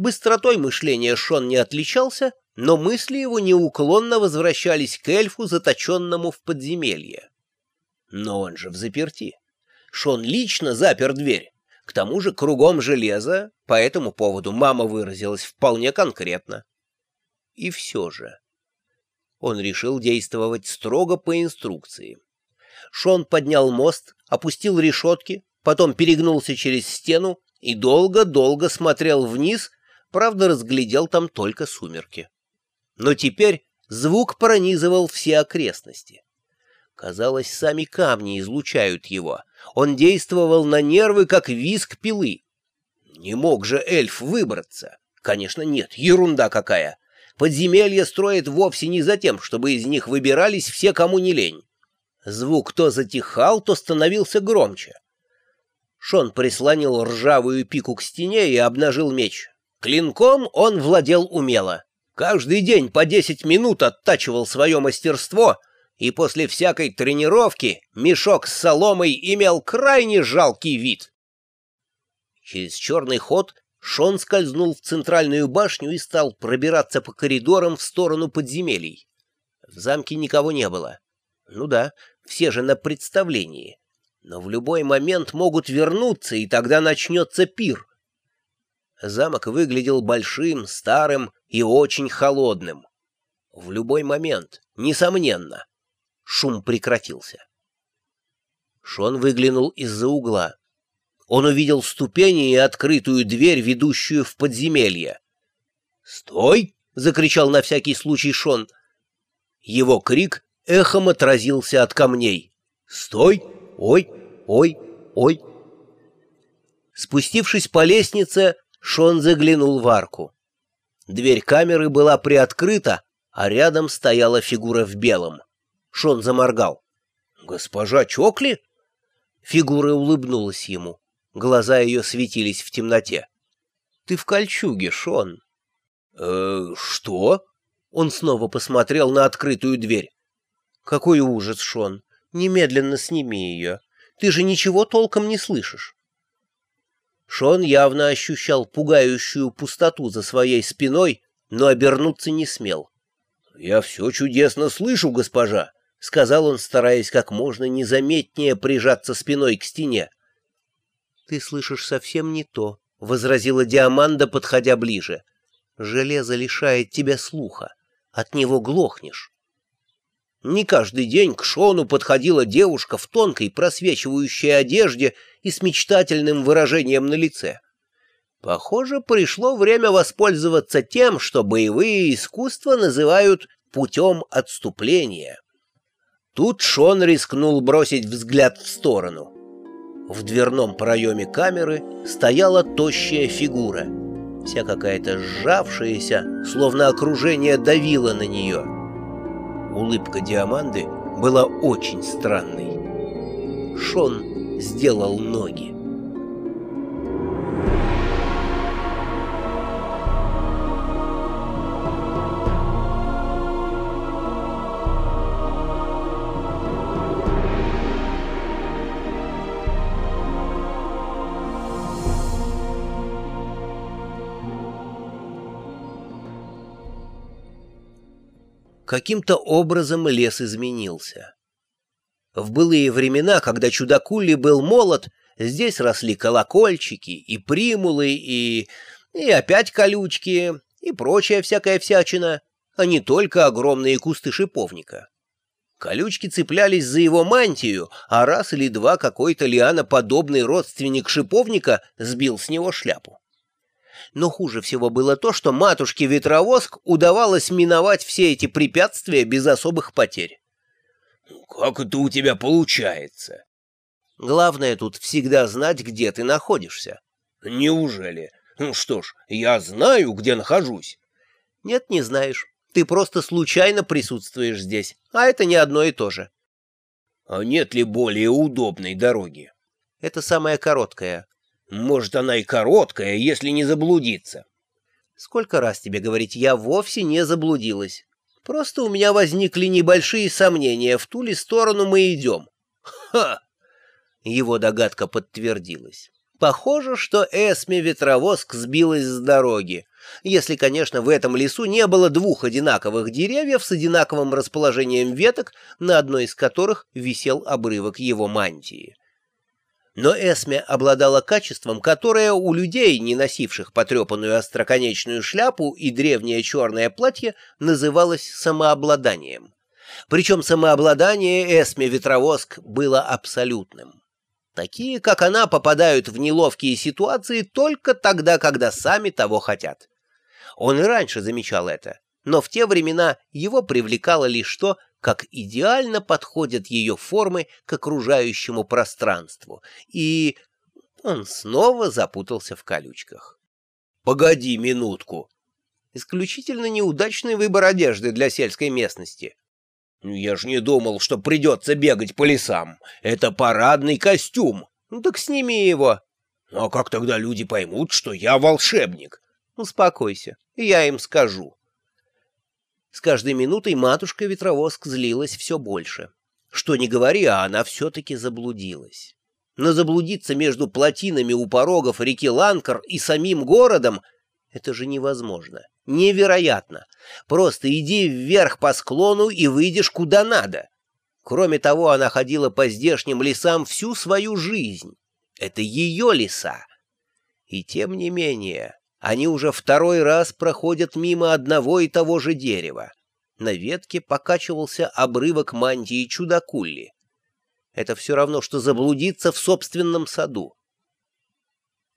Быстротой мышления Шон не отличался, но мысли его неуклонно возвращались к эльфу, заточенному в подземелье. Но он же в заперти. Шон лично запер дверь. К тому же кругом железо, по этому поводу мама выразилась вполне конкретно. И все же он решил действовать строго по инструкции. Шон поднял мост, опустил решетки, потом перегнулся через стену и долго-долго смотрел вниз, правда, разглядел там только сумерки. Но теперь звук пронизывал все окрестности. Казалось, сами камни излучают его. Он действовал на нервы, как виск пилы. Не мог же эльф выбраться? Конечно, нет, ерунда какая. Подземелья строят вовсе не за тем, чтобы из них выбирались все, кому не лень. Звук то затихал, то становился громче. Шон прислонил ржавую пику к стене и обнажил меч. Клинком он владел умело. Каждый день по десять минут оттачивал свое мастерство, и после всякой тренировки мешок с соломой имел крайне жалкий вид. Через черный ход Шон скользнул в центральную башню и стал пробираться по коридорам в сторону подземелий. В замке никого не было. Ну да, все же на представлении. Но в любой момент могут вернуться, и тогда начнется пир. Замок выглядел большим, старым и очень холодным. В любой момент, несомненно. Шум прекратился. Шон выглянул из-за угла. Он увидел ступени и открытую дверь, ведущую в подземелье. «Стой!» — закричал на всякий случай Шон. Его крик эхом отразился от камней. «Стой! Ой! Ой! Ой!» Спустившись по лестнице, Шон заглянул в арку. Дверь камеры была приоткрыта, а рядом стояла фигура в белом. Шон заморгал. «Госпожа Чокли?» Фигура улыбнулась ему. Глаза ее светились в темноте. «Ты в кольчуге, Шон». «Э, что?» Он снова посмотрел на открытую дверь. «Какой ужас, Шон! Немедленно сними ее. Ты же ничего толком не слышишь». Шон явно ощущал пугающую пустоту за своей спиной, но обернуться не смел. «Я все чудесно слышу, госпожа», — сказал он, стараясь как можно незаметнее прижаться спиной к стене. «Ты слышишь совсем не то», — возразила Диаманда, подходя ближе. «Железо лишает тебя слуха. От него глохнешь». Не каждый день к Шону подходила девушка в тонкой просвечивающей одежде и с мечтательным выражением на лице. Похоже, пришло время воспользоваться тем, что боевые искусства называют путем отступления. Тут Шон рискнул бросить взгляд в сторону. В дверном проеме камеры стояла тощая фигура, вся какая-то сжавшаяся, словно окружение давило на нее. Улыбка Диаманды была очень странной. Шон сделал ноги. Каким-то образом лес изменился. В былые времена, когда чудакули был молод, здесь росли колокольчики и примулы, и... и опять колючки, и прочая всякая всячина, а не только огромные кусты шиповника. Колючки цеплялись за его мантию, а раз или два какой-то лианоподобный родственник шиповника сбил с него шляпу но хуже всего было то, что матушке Ветровоск удавалось миновать все эти препятствия без особых потерь. «Как это у тебя получается?» «Главное тут всегда знать, где ты находишься». «Неужели? Ну что ж, я знаю, где нахожусь». «Нет, не знаешь. Ты просто случайно присутствуешь здесь, а это не одно и то же». «А нет ли более удобной дороги?» «Это самая короткая. Может, она и короткая, если не заблудиться. Сколько раз тебе говорить, я вовсе не заблудилась. Просто у меня возникли небольшие сомнения, в ту ли сторону мы идем. Ха! Его догадка подтвердилась. Похоже, что Эсме ветровоск сбилась с дороги, если, конечно, в этом лесу не было двух одинаковых деревьев с одинаковым расположением веток, на одной из которых висел обрывок его мантии. Но Эсме обладала качеством, которое у людей, не носивших потрепанную остроконечную шляпу и древнее черное платье, называлось самообладанием. Причем самообладание Эсме Ветровоск было абсолютным. Такие, как она, попадают в неловкие ситуации только тогда, когда сами того хотят. Он и раньше замечал это, но в те времена его привлекало лишь то, как идеально подходят ее формы к окружающему пространству, и он снова запутался в колючках. «Погоди минутку!» Исключительно неудачный выбор одежды для сельской местности. «Ну, «Я ж не думал, что придется бегать по лесам. Это парадный костюм». «Ну так сними его». «А как тогда люди поймут, что я волшебник?» «Успокойся, я им скажу». С каждой минутой матушка-ветровоск злилась все больше. Что ни говори, а она все-таки заблудилась. Но заблудиться между плотинами у порогов реки Ланкар и самим городом — это же невозможно, невероятно. Просто иди вверх по склону и выйдешь куда надо. Кроме того, она ходила по здешним лесам всю свою жизнь. Это ее леса. И тем не менее, они уже второй раз проходят мимо одного и того же дерева. На ветке покачивался обрывок мантии чудакулли. Это все равно, что заблудиться в собственном саду.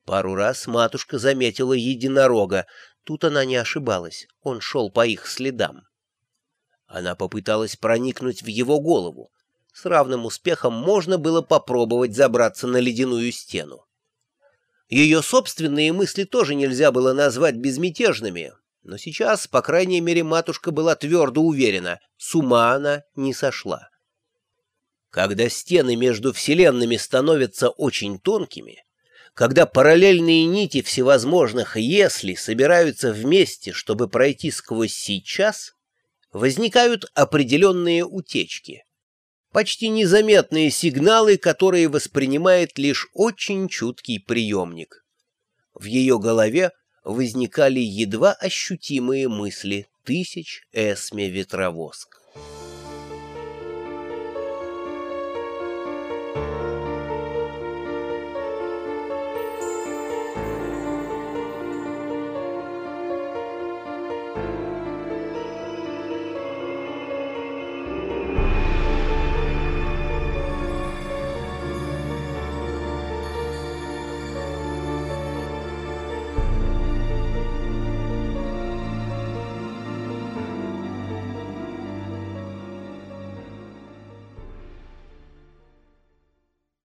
Пару раз матушка заметила единорога. Тут она не ошибалась, он шел по их следам. Она попыталась проникнуть в его голову. С равным успехом можно было попробовать забраться на ледяную стену. Ее собственные мысли тоже нельзя было назвать безмятежными, но сейчас, по крайней мере, матушка была твердо уверена, с ума она не сошла. Когда стены между вселенными становятся очень тонкими, когда параллельные нити всевозможных «если» собираются вместе, чтобы пройти сквозь «сейчас», возникают определенные утечки почти незаметные сигналы, которые воспринимает лишь очень чуткий приемник. В ее голове возникали едва ощутимые мысли тысяч эсме ветровоск.